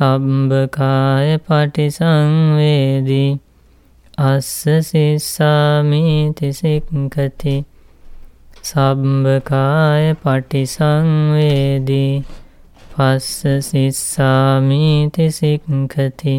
සබ්භකාය පටිසංවේදී අස්ස සිස්සාමීති සික්කති සබ්භකාය පටිසංවේදී පස්ස සිස්සාමීති සික්කති